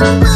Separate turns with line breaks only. Bye.